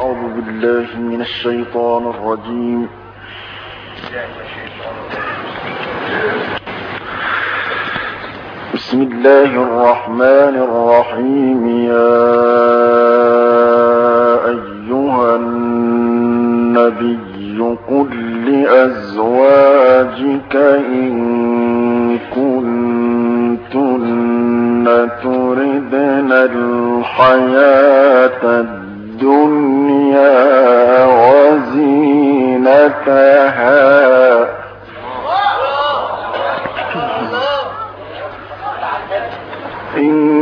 أعوذ بالله من الشيطان الرجيم. بسم الله الرحمن الرحيم. يا أيها النبي قل لأزواجك إن كنتن تردن الحياة الدنيا وزينتها. إن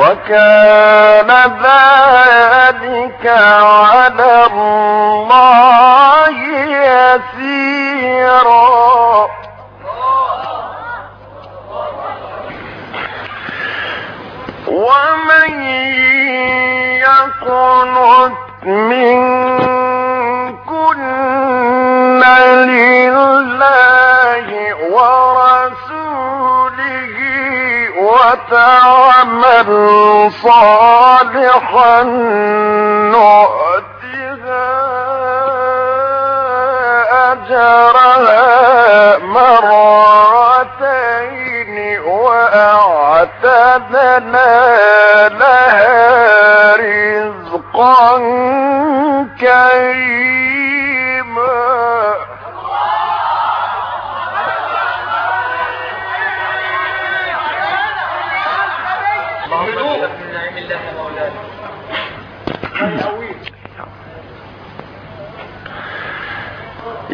وكان ذلك على الله يسيرا. ومن يقنت منكن وتعمل صالحا نؤتها أجرها مرتين وأعتدنا لها رزقا كريما من نعم الله مولانا يا نساء النبي لستن كأحد من النساء إن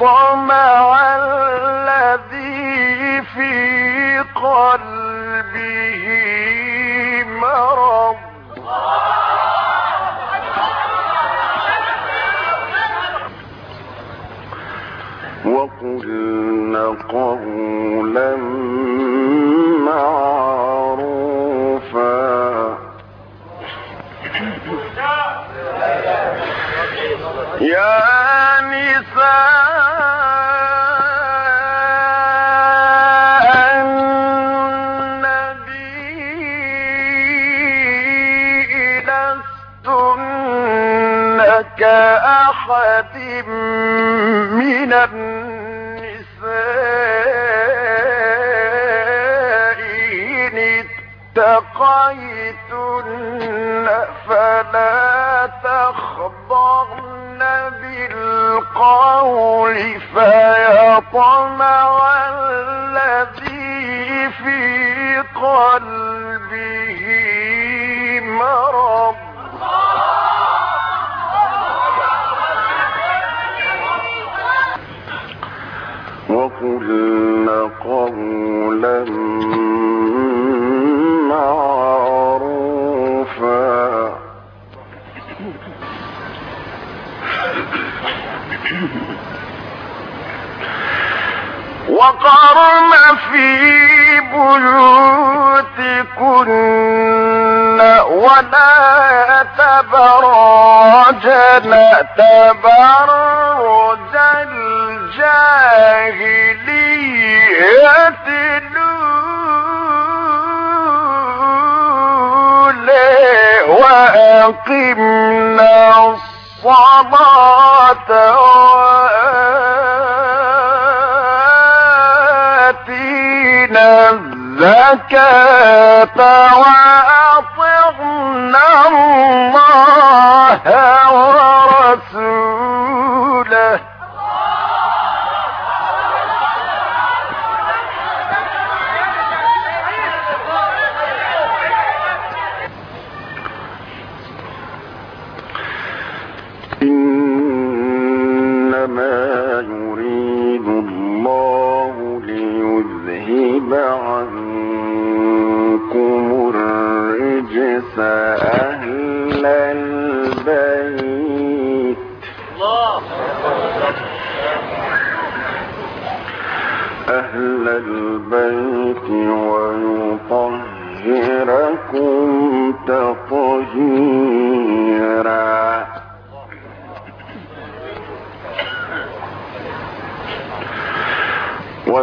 فيطمع اتقيتن فلا تخضعن بالقول فيطمع الذي في قلبه وقرن في بيوتكن ولا تبرجن تبرج الجاهلية الأولى. وأقمنا الصلاة الزكاة وأطعنا الله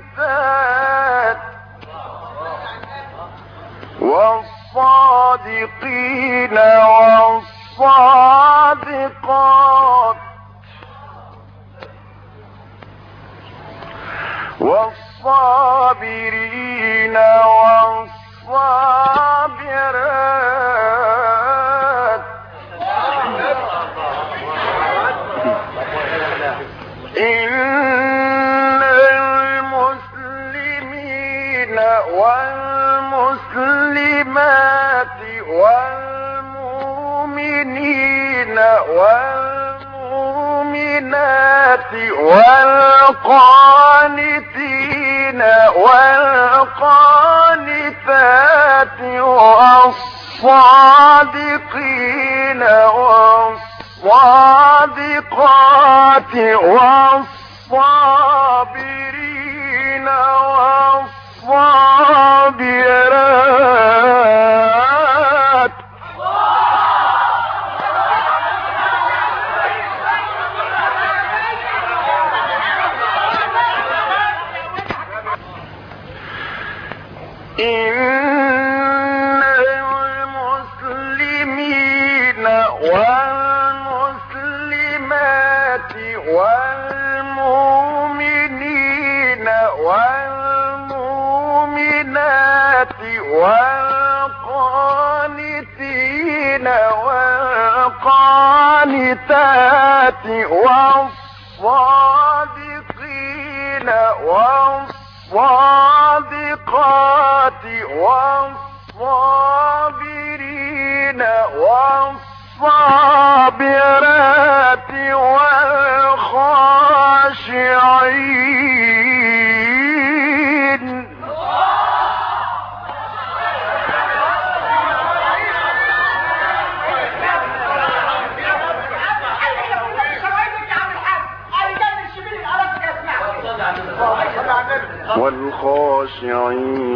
والقانتات والصادقين والصادقات والصابرين والقانتين والقانتات والصادقين والصادقات والصابرين والصابرات والمسلمات والمؤمنين والمؤمنات والقانتين والقانتات والصادقين والصادقات والصابرين والصابرات والخاشعين. والخاشعين.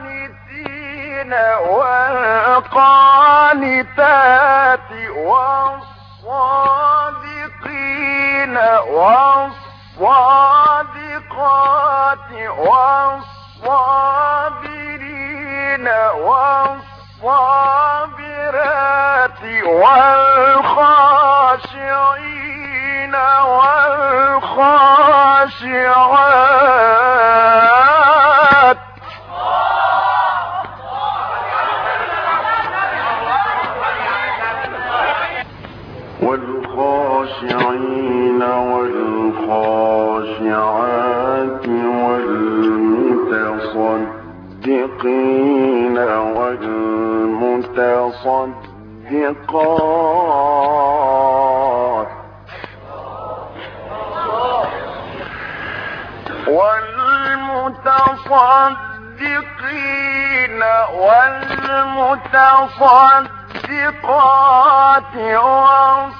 والقانتين والقانتات والصادقين والصادقات والصابرين والصابرات والخاشعين والخاشعات والخاشعين والخاشعات والمتصدقين والمتصدقات والمتصدقين والمتصدقات والصائمين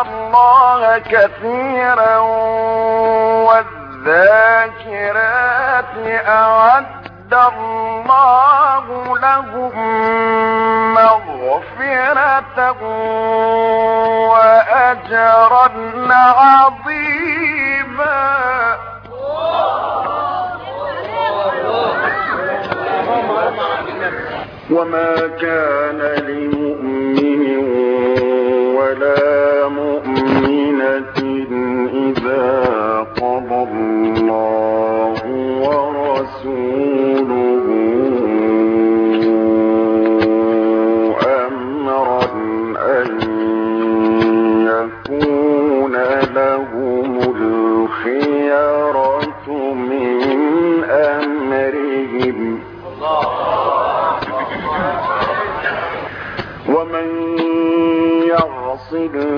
الله كثيرا والذاكرات أعد الله لهم مغفرة وأجرا عظيما. وما كان لمؤمن Sinu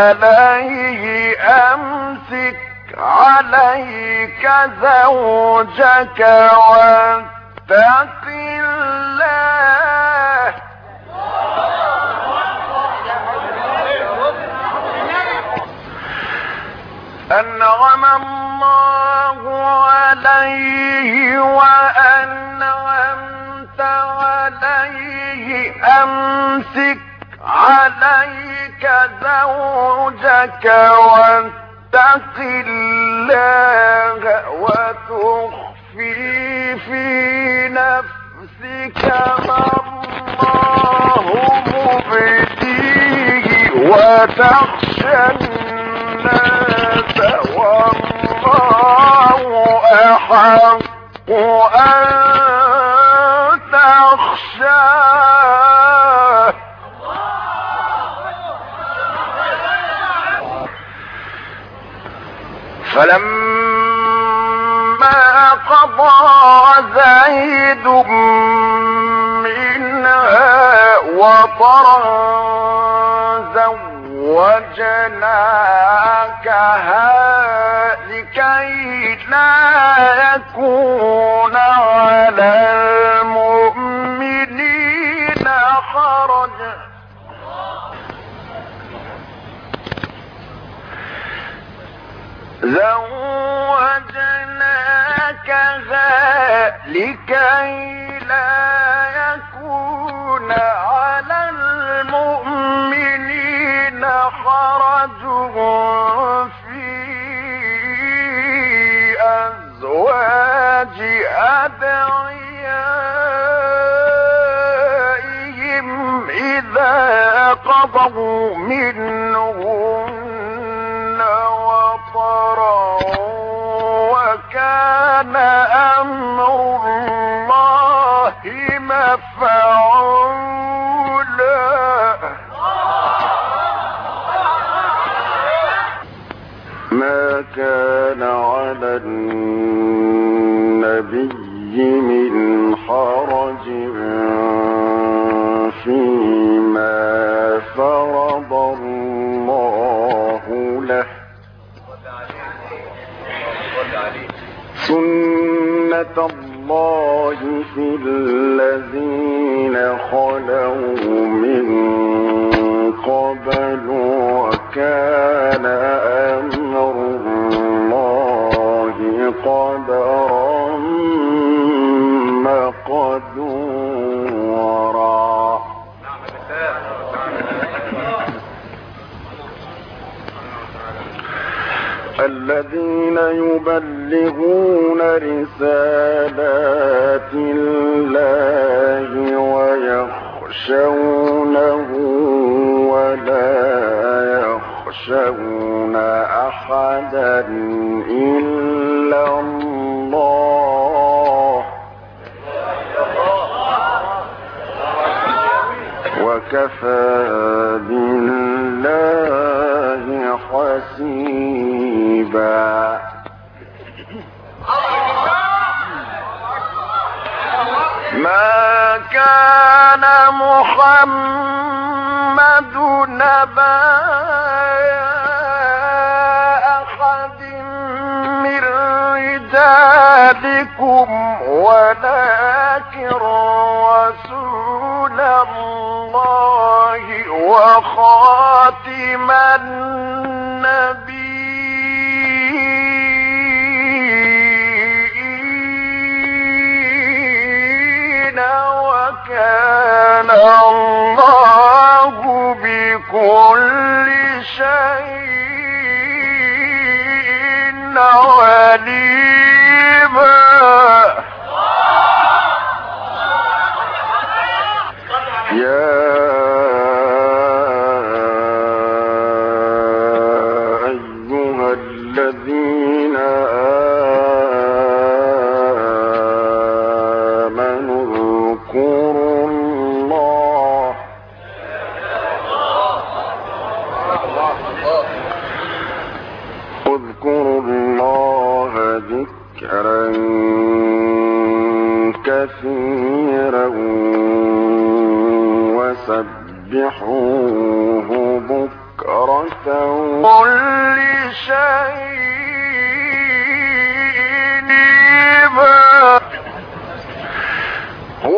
عليه أمسك عليك زوجك واتق الله. أنعم الله عليه وأنعمت عليه أمسك عليك زوجك واتق الله وتخفي تخفي في نفسك ما الله مبديه وتخشى الناس والله أحق أن فلما قضى زيد منها وطرا زوجناكها لكي لا يكون على زوجناكها لكي لا يكون على المؤمنين حرج في أزواج أدعيائهم إذا قضوا منهن وكفى بالله حسيبا. ما كان محمد نبا أحد من رجالكم ولكن رسول الله وخاتم النبيين وكان الله بكل شيء عليما وسبحوه بكرة. كل شيء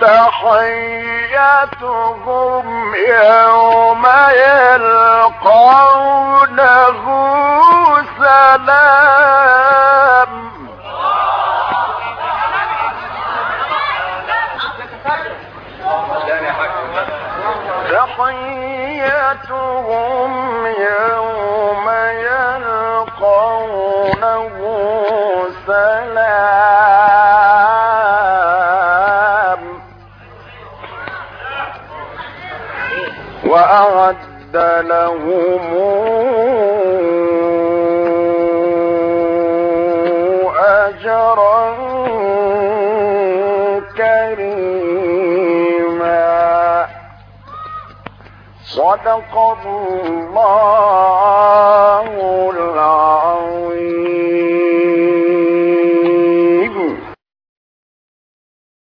تحيتهم يوم يلقونه سلام. تحيتهم يوم صدق الله.